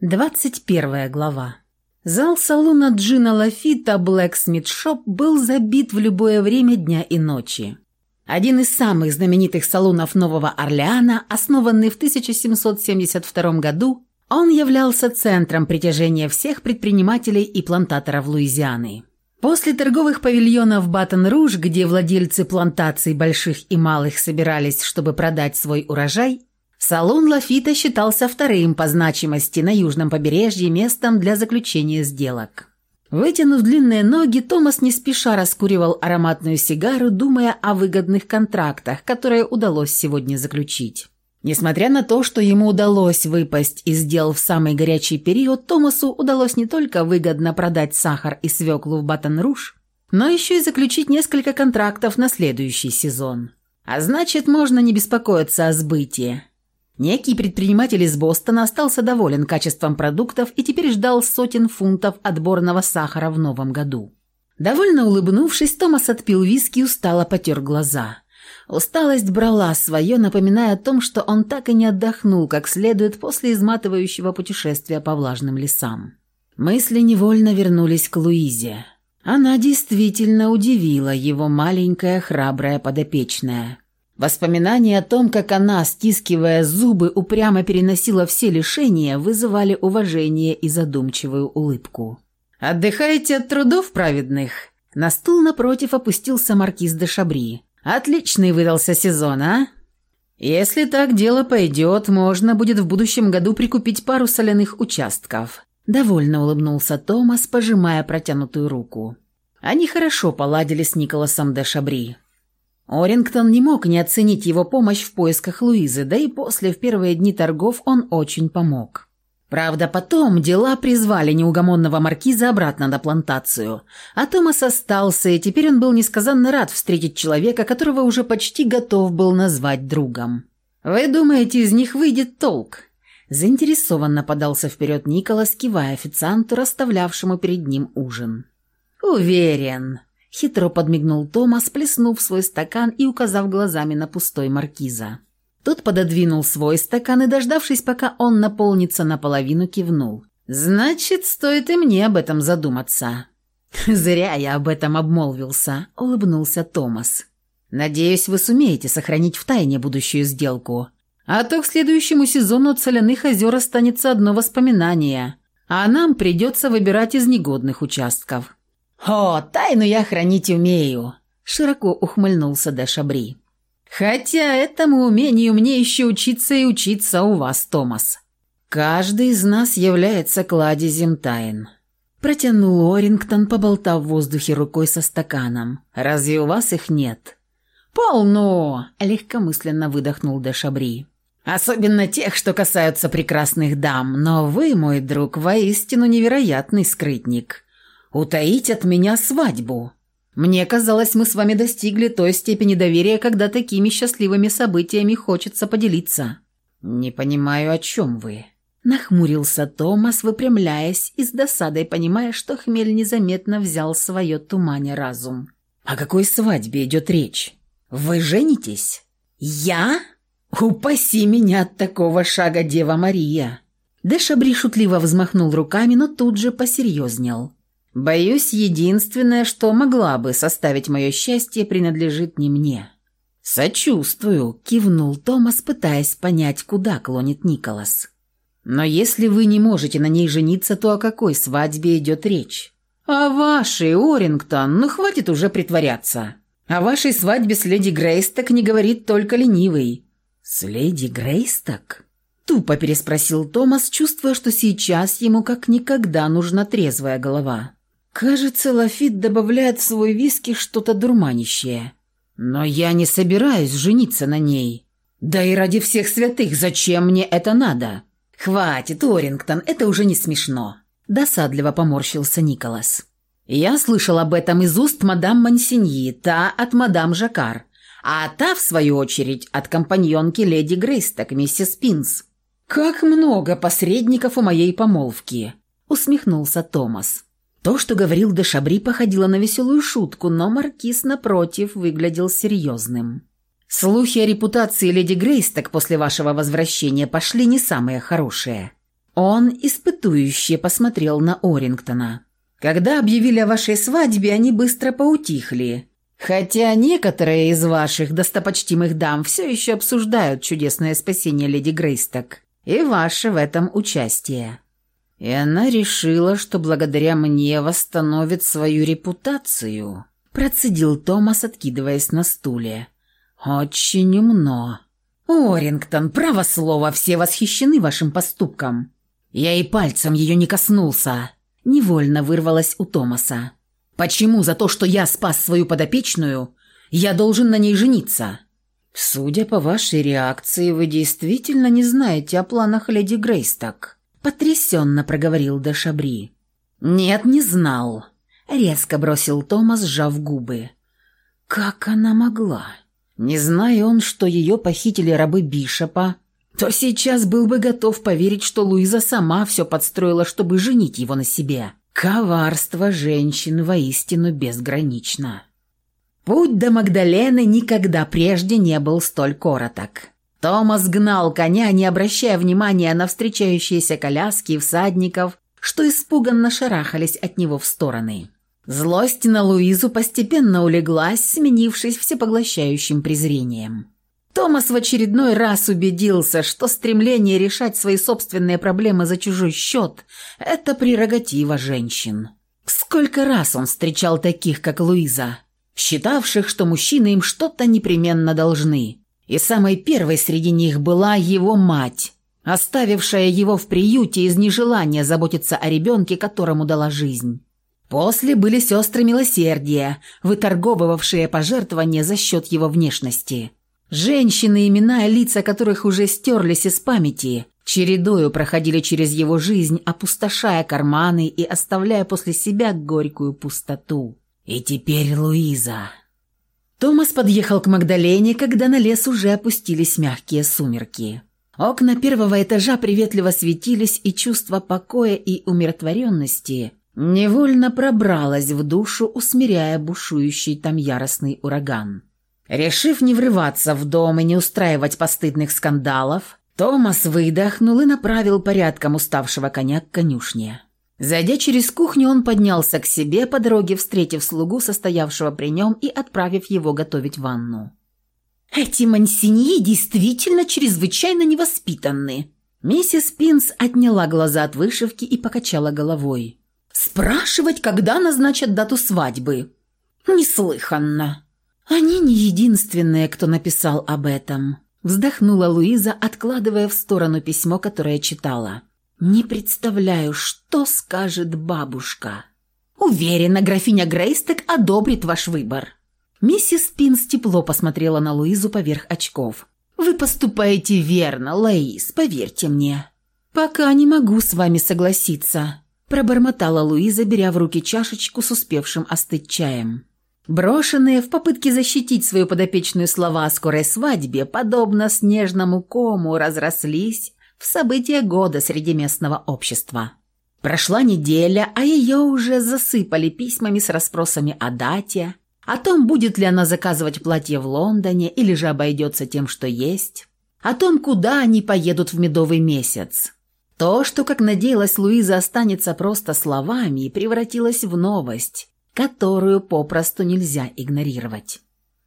21 глава. Зал салона Джина Лафита Blacksmith Shop был забит в любое время дня и ночи. Один из самых знаменитых салонов Нового Орлеана, основанный в 1772 году, он являлся центром притяжения всех предпринимателей и плантаторов Луизианы. После торговых павильонов Батон-Руж, где владельцы плантаций больших и малых собирались, чтобы продать свой урожай, Салон Лафита считался вторым по значимости на южном побережье местом для заключения сделок. Вытянув длинные ноги, Томас не спеша раскуривал ароматную сигару, думая о выгодных контрактах, которые удалось сегодня заключить. Несмотря на то, что ему удалось выпасть из дел в самый горячий период, Томасу удалось не только выгодно продать сахар и свеклу в Батон-Руж, но еще и заключить несколько контрактов на следующий сезон. А значит, можно не беспокоиться о сбытии. Некий предприниматель из Бостона остался доволен качеством продуктов и теперь ждал сотен фунтов отборного сахара в новом году. Довольно улыбнувшись, Томас отпил виски и устало потер глаза. Усталость брала свое, напоминая о том, что он так и не отдохнул как следует после изматывающего путешествия по влажным лесам. Мысли невольно вернулись к Луизе. Она действительно удивила его маленькая храбрая подопечная – Воспоминания о том, как она, стискивая зубы, упрямо переносила все лишения, вызывали уважение и задумчивую улыбку. «Отдыхаете от трудов праведных?» На стул напротив опустился маркиз де Шабри. «Отличный выдался сезон, а?» «Если так дело пойдет, можно будет в будущем году прикупить пару соляных участков». Довольно улыбнулся Томас, пожимая протянутую руку. Они хорошо поладили с Николасом де Шабри. Орингтон не мог не оценить его помощь в поисках Луизы, да и после, в первые дни торгов, он очень помог. Правда, потом дела призвали неугомонного маркиза обратно на плантацию, а Томас остался, и теперь он был несказанно рад встретить человека, которого уже почти готов был назвать другом. «Вы думаете, из них выйдет толк?» Заинтересованно подался вперед Николас, кивая официанту, расставлявшему перед ним ужин. «Уверен», Хитро подмигнул Томас, плеснув свой стакан и указав глазами на пустой маркиза. Тот пододвинул свой стакан и, дождавшись, пока он наполнится наполовину, кивнул. «Значит, стоит и мне об этом задуматься». «Зря я об этом обмолвился», — улыбнулся Томас. «Надеюсь, вы сумеете сохранить в тайне будущую сделку. А то к следующему сезону от соляных озер останется одно воспоминание, а нам придется выбирать из негодных участков». «О, тайну я хранить умею», – широко ухмыльнулся де Шабри. «Хотя этому умению мне еще учиться и учиться у вас, Томас. Каждый из нас является кладезем тайн». Протянул Орингтон, поболтав в воздухе рукой со стаканом. «Разве у вас их нет?» «Полно!» – легкомысленно выдохнул де Шабри. «Особенно тех, что касаются прекрасных дам, но вы, мой друг, воистину невероятный скрытник утаить от меня свадьбу. Мне казалось, мы с вами достигли той степени доверия, когда такими счастливыми событиями хочется поделиться. Не понимаю, о чем вы. Нахмурился Томас, выпрямляясь и с досадой понимая, что хмель незаметно взял свое тумане разум. «О какой свадьбе идет речь? Вы женитесь?» «Я? Упаси меня от такого шага, Дева Мария!» Дэшабри шутливо взмахнул руками, но тут же посерьезнел. Боюсь, единственное, что могла бы составить мое счастье, принадлежит не мне». «Сочувствую», – кивнул Томас, пытаясь понять, куда клонит Николас. «Но если вы не можете на ней жениться, то о какой свадьбе идет речь?» «О вашей, Орингтон, ну хватит уже притворяться. О вашей свадьбе с леди Грейсток не говорит только ленивый». «С леди Грейсток?» Тупо переспросил Томас, чувствуя, что сейчас ему как никогда нужна трезвая голова. Кажется, Лафит добавляет в свой виски что-то дурманящее. Но я не собираюсь жениться на ней. Да и ради всех святых, зачем мне это надо? Хватит, Орингтон, это уже не смешно. Досадливо поморщился Николас. Я слышал об этом из уст мадам Мансиньи, та от мадам Жакар, а та, в свою очередь, от компаньонки леди Грейсток, миссис Пинс. «Как много посредников у моей помолвки!» — усмехнулся Томас. То, что говорил де Шабри, походило на веселую шутку, но маркиз, напротив, выглядел серьезным. «Слухи о репутации леди Грейсток после вашего возвращения пошли не самые хорошие». Он испытующе посмотрел на Орингтона. «Когда объявили о вашей свадьбе, они быстро поутихли. Хотя некоторые из ваших достопочтимых дам все еще обсуждают чудесное спасение леди Грейсток и ваше в этом участие. И она решила, что благодаря мне восстановит свою репутацию», процедил Томас, откидываясь на стуле. «Очень умно». «Орингтон, право слово, все восхищены вашим поступком. Я и пальцем ее не коснулся», — невольно вырвалась у Томаса. «Почему за то, что я спас свою подопечную, я должен на ней жениться?» «Судя по вашей реакции, вы действительно не знаете о планах леди Грейсток», — потрясенно проговорил Дешабри. «Нет, не знал», — резко бросил Томас, сжав губы. «Как она могла?» Не зная он, что ее похитили рабы Бишопа, то сейчас был бы готов поверить, что Луиза сама все подстроила, чтобы женить его на себе. Коварство женщин воистину безгранично. Путь до Магдалены никогда прежде не был столь короток. Томас гнал коня, не обращая внимания на встречающиеся коляски и всадников, что испуганно шарахались от него в стороны. Злость на Луизу постепенно улеглась, сменившись всепоглощающим презрением. Томас в очередной раз убедился, что стремление решать свои собственные проблемы за чужой счет – это прерогатива женщин. Сколько раз он встречал таких, как Луиза, считавших, что мужчины им что-то непременно должны. И самой первой среди них была его мать, оставившая его в приюте из нежелания заботиться о ребенке, которому дала жизнь. После были сестры милосердия, выторговывавшие пожертвования за счет его внешности. Женщины, имена и лица которых уже стерлись из памяти, чередою проходили через его жизнь, опустошая карманы и оставляя после себя горькую пустоту. И теперь Луиза. Томас подъехал к Магдалене, когда на лес уже опустились мягкие сумерки. Окна первого этажа приветливо светились, и чувство покоя и умиротворенности – невольно пробралась в душу, усмиряя бушующий там яростный ураган. Решив не врываться в дом и не устраивать постыдных скандалов, Томас выдохнул и направил порядком уставшего коня к конюшне. Зайдя через кухню, он поднялся к себе по дороге, встретив слугу, состоявшего при нем, и отправив его готовить ванну. «Эти мансиньи действительно чрезвычайно невоспитанны!» Миссис Пинс отняла глаза от вышивки и покачала головой. Спрашивать, когда назначат дату свадьбы. Неслыханно. Они не единственные, кто написал об этом. Вздохнула Луиза, откладывая в сторону письмо, которое читала. «Не представляю, что скажет бабушка». «Уверена, графиня Грейстек одобрит ваш выбор». Миссис Пинс тепло посмотрела на Луизу поверх очков. «Вы поступаете верно, Лаис, поверьте мне». «Пока не могу с вами согласиться», пробормотала Луиза, беря в руки чашечку с успевшим остыть чаем. Брошенные в попытке защитить свою подопечную слова о скорой свадьбе, подобно снежному кому, разрослись в события года среди местного общества. Прошла неделя, а ее уже засыпали письмами с расспросами о дате, о том, будет ли она заказывать платье в Лондоне или же обойдется тем, что есть, о том, куда они поедут в медовый месяц, то, что, как надеялась Луиза, останется просто словами, превратилось в новость, которую попросту нельзя игнорировать.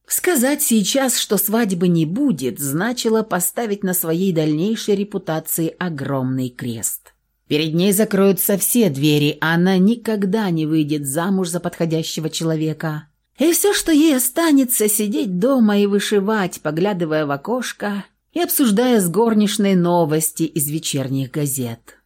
Сказать сейчас, что свадьбы не будет, значило поставить на своей дальнейшей репутации огромный крест. Перед ней закроются все двери, а она никогда не выйдет замуж за подходящего человека. И все, что ей останется, сидеть дома и вышивать, поглядывая в окошко – и обсуждая с горничной новости из вечерних газет.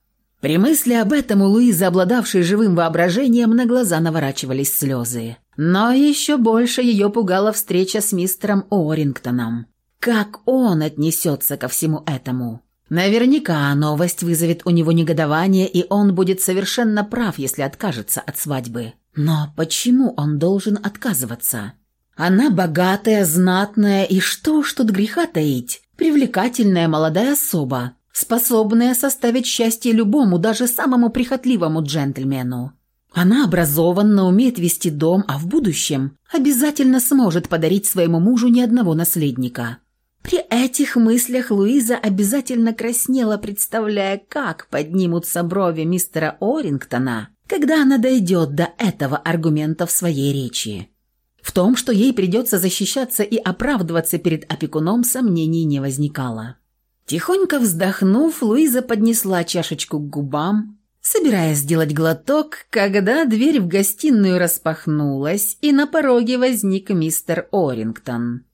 При мысли об этом у Луизы, обладавшей живым воображением, на глаза наворачивались слезы. Но еще больше ее пугала встреча с мистером Орингтоном. Как он отнесется ко всему этому? Наверняка новость вызовет у него негодование, и он будет совершенно прав, если откажется от свадьбы. Но почему он должен отказываться? Она богатая, знатная, и что уж тут греха таить? Привлекательная молодая особа, способная составить счастье любому, даже самому прихотливому джентльмену. Она образованна, умеет вести дом, а в будущем обязательно сможет подарить своему мужу ни одного наследника. При этих мыслях Луиза обязательно краснела, представляя, как поднимутся брови мистера Орингтона, когда она дойдет до этого аргумента в своей речи. В том, что ей придется защищаться и оправдываться перед опекуном, сомнений не возникало. Тихонько вздохнув, Луиза поднесла чашечку к губам, собираясь сделать глоток, когда дверь в гостиную распахнулась, и на пороге возник мистер Орингтон.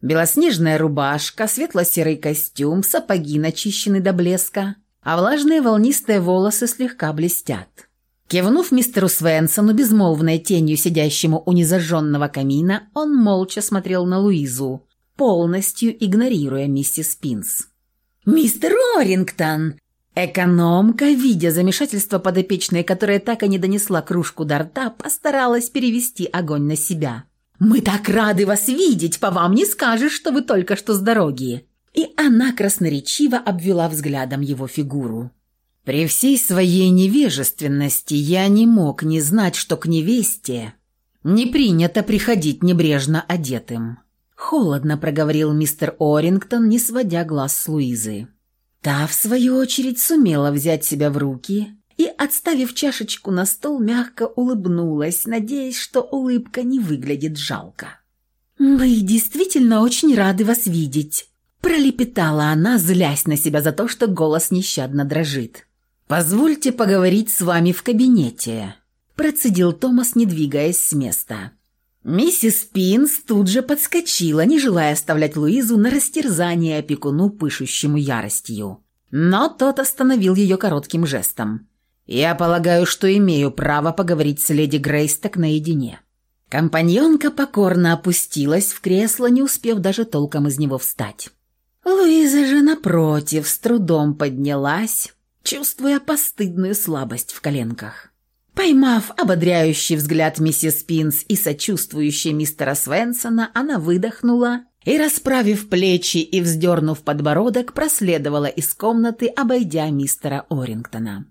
Белоснежная рубашка, светло-серый костюм, сапоги начищены до блеска, а влажные волнистые волосы слегка блестят. Кивнув мистеру Свенсону, безмолвной тенью сидящему у незажженного камина, он молча смотрел на Луизу, полностью игнорируя миссис Пинс. «Мистер Орингтон!» Экономка, видя замешательство подопечной, которая так и не донесла кружку до рта, постаралась перевести огонь на себя. «Мы так рады вас видеть, по вам не скажешь, что вы только что с дороги!» И она красноречиво обвела взглядом его фигуру. При всей своей невежественности я не мог не знать, что к невесте не принято приходить небрежно одетым. Холодно проговорил мистер Орингтон, не сводя глаз с Луизы. Та, в свою очередь, сумела взять себя в руки и, отставив чашечку на стол, мягко улыбнулась, надеясь, что улыбка не выглядит жалко. «Мы действительно очень рады вас видеть», – пролепетала она, злясь на себя за то, что голос нещадно дрожит. «Позвольте поговорить с вами в кабинете», – процедил Томас, не двигаясь с места. Миссис Пинс тут же подскочила, не желая оставлять Луизу на растерзание опекуну, пышущему яростью. Но тот остановил ее коротким жестом. «Я полагаю, что имею право поговорить с леди Грейсток наедине». Компаньонка покорно опустилась в кресло, не успев даже толком из него встать. Луиза же, напротив, с трудом поднялась, чувствуя постыдную слабость в коленках. Поймав ободряющий взгляд миссис Пинс и сочувствующий мистера Свенсона, она выдохнула и, расправив плечи и вздернув подбородок, проследовала из комнаты, обойдя мистера Орингтона.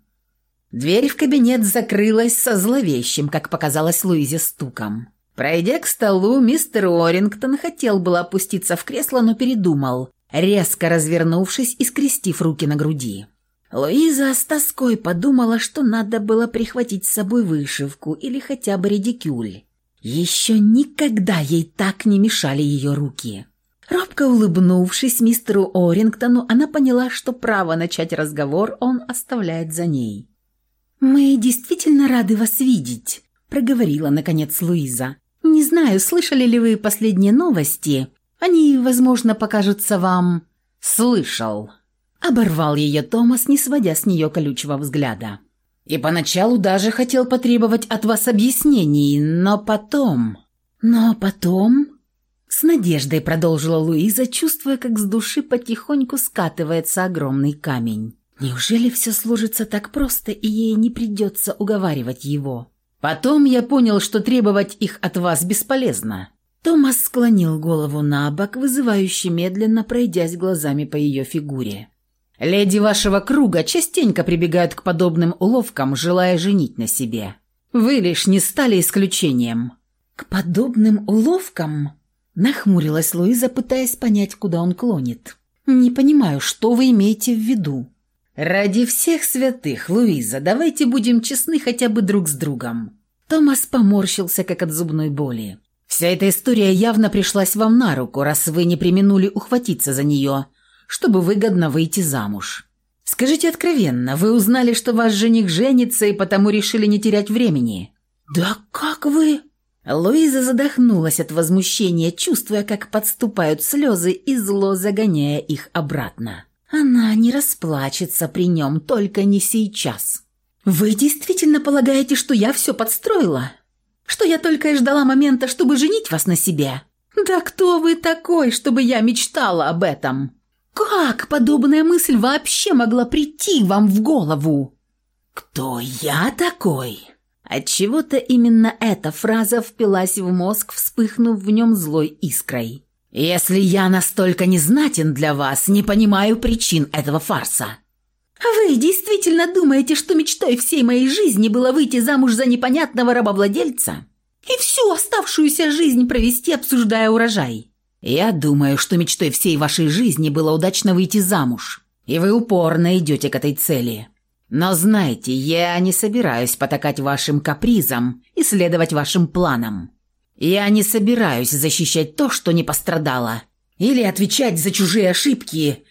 Дверь в кабинет закрылась со зловещим, как показалось Луизе, стуком. Пройдя к столу, мистер Орингтон хотел было опуститься в кресло, но передумал, резко развернувшись и скрестив руки на груди. Луиза с тоской подумала, что надо было прихватить с собой вышивку или хотя бы редикюль. Еще никогда ей так не мешали ее руки. Робко улыбнувшись мистеру Орингтону, она поняла, что право начать разговор он оставляет за ней. «Мы действительно рады вас видеть», – проговорила, наконец, Луиза. «Не знаю, слышали ли вы последние новости. Они, возможно, покажутся вам...» «Слышал», Оборвал ее Томас, не сводя с нее колючего взгляда. «И поначалу даже хотел потребовать от вас объяснений, но потом...» «Но потом...» С надеждой продолжила Луиза, чувствуя, как с души потихоньку скатывается огромный камень. Неужели все сложится так просто, и ей не придется уговаривать его? Потом я понял, что требовать их от вас бесполезно. Томас склонил голову на бок, вызывающе медленно пройдясь глазами по ее фигуре. Леди вашего круга частенько прибегают к подобным уловкам, желая женить на себе. Вы лишь не стали исключением». «К подобным уловкам?» – нахмурилась Луиза, пытаясь понять, куда он клонит. «Не понимаю, что вы имеете в виду?» «Ради всех святых, Луиза, давайте будем честны хотя бы друг с другом». Томас поморщился, как от зубной боли. «Вся эта история явно пришлась вам на руку, раз вы не применули ухватиться за нее чтобы выгодно выйти замуж. Скажите откровенно, вы узнали, что ваш жених женится и потому решили не терять времени?» «Да как вы?» Луиза задохнулась от возмущения, чувствуя, как подступают слезы и зло загоняя их обратно. Она не расплачется при нем, только не сейчас. «Вы действительно полагаете, что я все подстроила? Что я только и ждала момента, чтобы женить вас на себе? Да кто вы такой, чтобы я мечтала об этом?» Как подобная мысль вообще могла прийти вам в голову? Кто я такой? Отчего-то именно эта фраза впилась в мозг, вспыхнув в нем злой искрой. «Если я настолько незнатен для вас, не понимаю причин этого фарса». «Вы действительно думаете, что мечтой всей моей жизни было выйти замуж за непонятного рабовладельца и всю оставшуюся жизнь провести, обсуждая урожай?» Я думаю, что мечтой всей вашей жизни было удачно выйти замуж, и вы упорно идете к этой цели. Но знайте, я не собираюсь потакать вашим капризам и следовать вашим планам. Я не собираюсь защищать то, что не пострадало, или отвечать за чужие ошибки.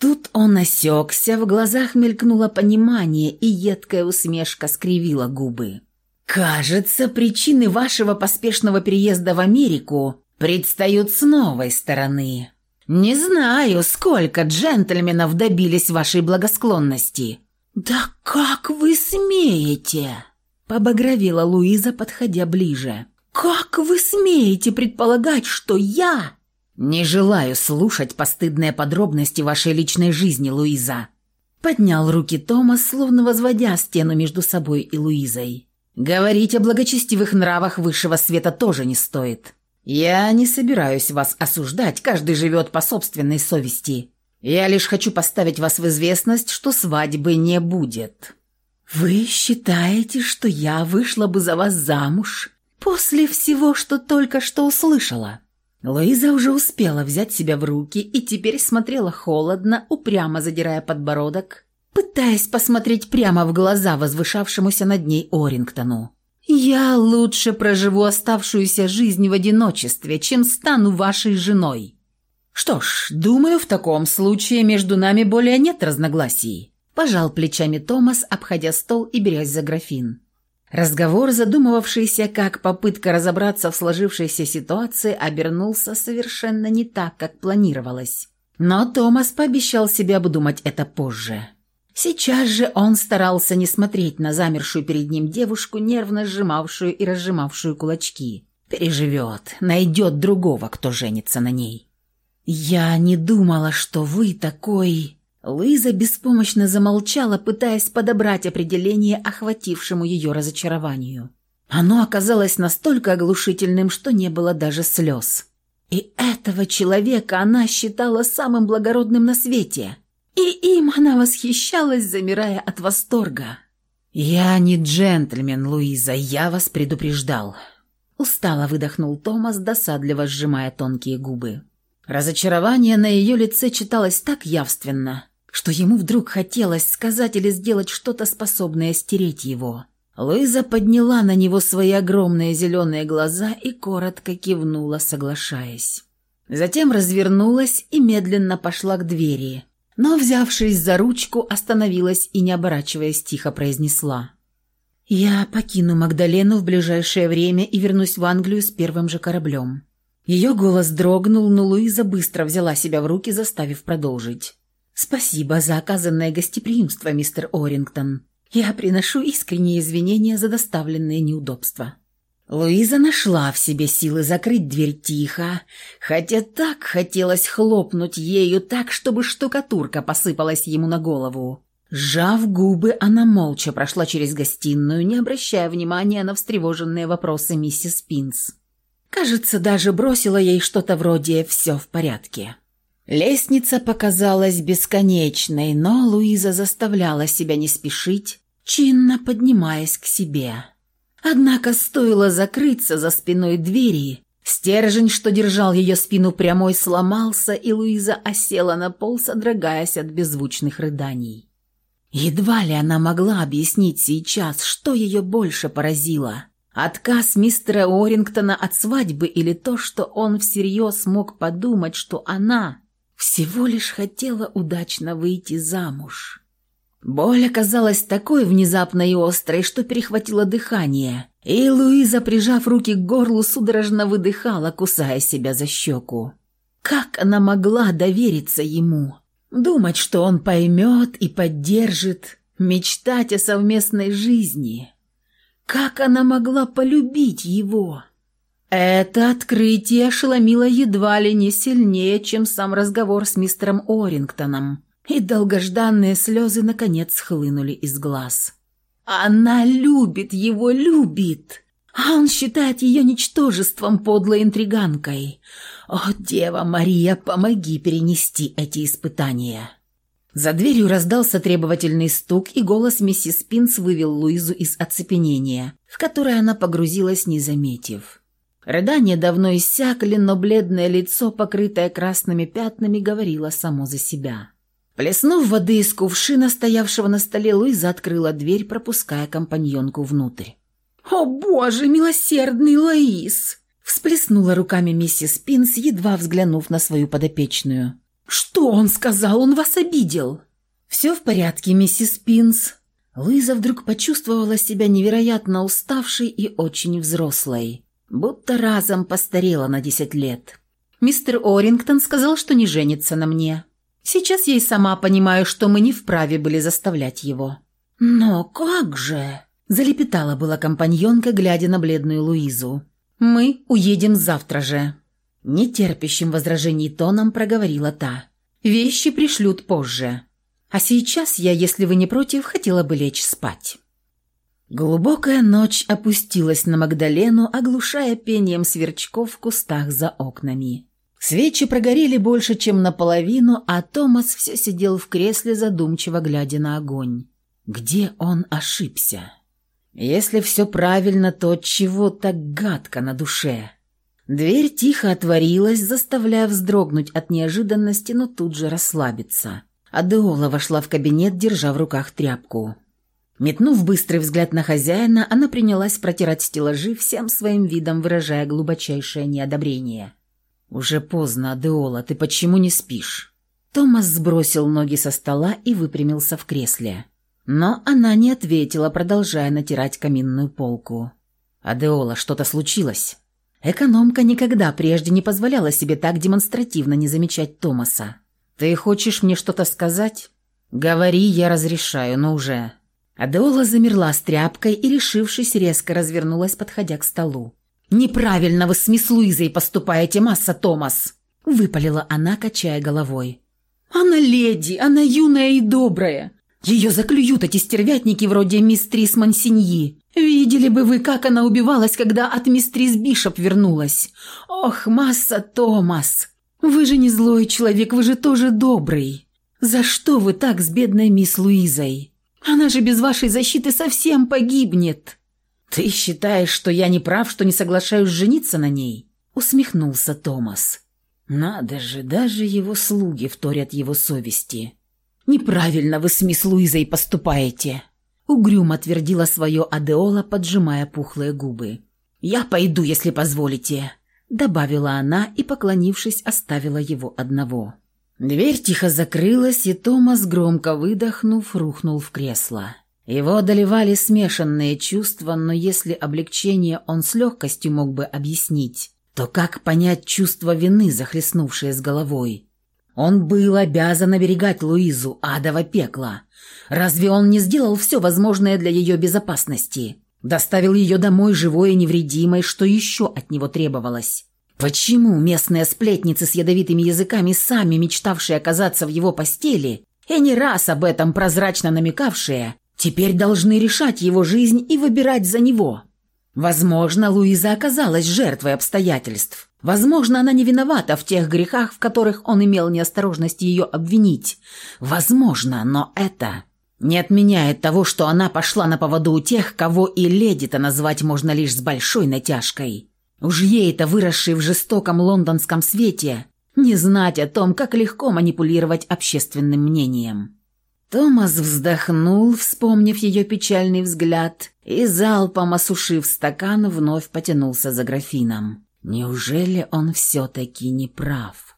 Тут он осекся, в глазах мелькнуло понимание, и едкая усмешка скривила губы. «Кажется, причины вашего поспешного переезда в Америку предстают с новой стороны. Не знаю, сколько джентльменов добились вашей благосклонности, «Да как вы смеете?» – побагровела Луиза, подходя ближе. «Как вы смеете предполагать, что я...» «Не желаю слушать постыдные подробности вашей личной жизни, Луиза», – поднял руки Томас, словно возводя стену между собой и Луизой. «Говорить о благочестивых нравах высшего света тоже не стоит. Я не собираюсь вас осуждать, каждый живет по собственной совести. Я лишь хочу поставить вас в известность, что свадьбы не будет». «Вы считаете, что я вышла бы за вас замуж после всего, что только что услышала?» Луиза уже успела взять себя в руки и теперь смотрела холодно, упрямо задирая подбородок, пытаясь посмотреть прямо в глаза возвышавшемуся над ней Орингтону. «Я лучше проживу оставшуюся жизнь в одиночестве, чем стану вашей женой. «Что ж, думаю, в таком случае между нами более нет разногласий», – пожал плечами Томас, обходя стол и берясь за графин. Разговор, задумывавшийся как попытка разобраться в сложившейся ситуации, обернулся совершенно не так, как планировалось. Но Томас пообещал себе обдумать это позже. Сейчас же он старался не смотреть на замершую перед ним девушку, нервно сжимавшую и разжимавшую кулачки. Переживет, найдет другого, кто женится на ней. «Я не думала, что вы такой...» Луиза беспомощно замолчала, пытаясь подобрать определение охватившему ее разочарованию. Оно оказалось настолько оглушительным, что не было даже слез. И этого человека она считала самым благородным на свете. И им она восхищалась, замирая от восторга. «Я не джентльмен, Луиза, я вас предупреждал». Устало выдохнул Томас, досадливо сжимая тонкие губы. Разочарование на ее лице читалось так явственно, что ему вдруг хотелось сказать или сделать что-то, способное стереть его. Луиза подняла на него свои огромные зеленые глаза и коротко кивнула, соглашаясь. Затем развернулась и медленно пошла к двери, но, взявшись за ручку, остановилась и, не оборачиваясь, тихо произнесла. «Я покину Магдалену в ближайшее время и вернусь в Англию с первым же кораблем. Ее голос дрогнул, но Луиза быстро взяла себя в руки, заставив продолжить. «Спасибо за оказанное гостеприимство, мистер Орингтон. Я приношу искренние извинения за доставленные неудобства». Луиза нашла в себе силы закрыть дверь тихо, хотя так хотелось хлопнуть ею так, чтобы штукатурка посыпалась ему на голову. Сжав губы, она молча прошла через гостиную, не обращая внимания на встревоженные вопросы миссис Пинс. Кажется, даже бросила ей что-то вроде «все в порядке». Лестница показалась бесконечной, но Луиза заставляла себя не спешить, чинно поднимаясь к себе. Однако стоило закрыться за спиной двери, стержень, что держал ее спину прямой, сломался, и Луиза осела на пол, содрогаясь от беззвучных рыданий. Едва ли она могла объяснить сейчас, что ее больше поразило – Отказ мистера Орингтона от свадьбы или то, что он всерьез мог подумать, что она всего лишь хотела удачно выйти замуж. Боль оказалась такой внезапной и острой, что перехватило дыхание, и Луиза, прижав руки к горлу, судорожно выдыхала, кусая себя за щеку. Как она могла довериться ему? Думать, что он поймет и поддержит, мечтать о совместной жизни – как она могла полюбить его? Это открытие ошеломило едва ли не сильнее, чем сам разговор с мистером Орингтоном, и долгожданные слезы наконец схлынули из глаз. Она любит его, любит, а он считает ее ничтожеством, подлой интриганкой. О, Дева Мария, помоги перенести эти испытания. За дверью раздался требовательный стук, и голос миссис Пинс вывел Луизу из оцепенения, в которое она погрузилась, не заметив. Рыдания давно иссякли, но бледное лицо, покрытое красными пятнами, говорило само за себя. Плеснув воды из кувшина, стоявшего на столе, Луиза открыла дверь, пропуская компаньонку внутрь. «О, боже, милосердный Лоис!» Всплеснула руками миссис Пинс, едва взглянув на свою подопечную. «Что он сказал? Он вас обидел!» «Все в порядке, миссис Пинс». Луиза вдруг почувствовала себя невероятно уставшей и очень взрослой, будто разом постарела на десять лет. «Мистер Орингтон сказал, что не женится на мне. Сейчас я и сама понимаю, что мы не вправе были заставлять его». «Но как же?» – залепетала была компаньонка, глядя на бледную Луизу. «Мы уедем завтра же», – нетерпящим возражений тоном проговорила та. «Вещи пришлют позже. А сейчас я, если вы не против, хотела бы лечь спать». Глубокая ночь опустилась на Магдалену, оглушая пением сверчков в кустах за окнами. Свечи прогорели больше, чем наполовину, а Томас все сидел в кресле, задумчиво глядя на огонь. Где он ошибся? Если все правильно, то чего так гадко на душе? Дверь тихо отворилась, заставляя вздрогнуть от неожиданности, но тут же расслабиться. Адеола вошла в кабинет, держа в руках тряпку. Метнув быстрый взгляд на хозяина, она принялась протирать стеллажи, всем своим видом выражая глубочайшее неодобрение. «Уже поздно, Адеола, ты почему не спишь?» Томас сбросил ноги со стола и выпрямился в кресле. Но она не ответила, продолжая натирать каминную полку. «Адеола, что-то случилось?» Экономка никогда прежде не позволяла себе так демонстративно не замечать Томаса. «Ты хочешь мне что-то сказать?» «Говори, я разрешаю, но уже...» Адеола замерла с тряпкой и, решившись, резко развернулась, подходя к столу. «Неправильно вы с мисс Луизой поступаете, масса Томас!» Выпалила она, качая головой. «Она леди, она юная и добрая. Ее заклюют эти стервятники вроде мистрис Мансиньи. Видели бы вы, как она убивалась, когда от мистрис Бишоп вернулась. Ох, масса Томас! Вы же не злой человек, вы же тоже добрый. За что вы так с бедной мисс Луизой? Она же без вашей защиты совсем погибнет. Ты считаешь, что я не прав, что не соглашаюсь жениться на ней? Усмехнулся Томас. Надо же, даже его слуги вторят его совести. «Неправильно вы с мисс Луизой поступаете», — угрюмо твердила свое Адеола, поджимая пухлые губы. «Я пойду, если позволите», — добавила она и, поклонившись, оставила его одного. Дверь тихо закрылась, и Томас, громко выдохнув, рухнул в кресло. Его одолевали смешанные чувства, но если облегчение он с легкостью мог бы объяснить, то как понять чувство вины, захлестнувшее с головой? Он был обязан оберегать Луизу, адово пекла. Разве он не сделал все возможное для ее безопасности? Доставил ее домой живой и невредимой, что еще от него требовалось? Почему местные сплетницы с ядовитыми языками, сами мечтавшие оказаться в его постели, и не раз об этом прозрачно намекавшие, теперь должны решать его жизнь и выбирать за него? Возможно, Луиза оказалась жертвой обстоятельств. Возможно, она не виновата в тех грехах, в которых он имел неосторожность ее обвинить. Возможно, но это не отменяет того, что она пошла на поводу у тех, кого и леди-то назвать можно лишь с большой натяжкой. Уж ей-то, выросшей в жестоком лондонском свете, не знать о том, как легко манипулировать общественным мнением. Томас вздохнул, вспомнив ее печальный взгляд, и залпом осушив стакан, вновь потянулся за графином. Неужели он все-таки не прав?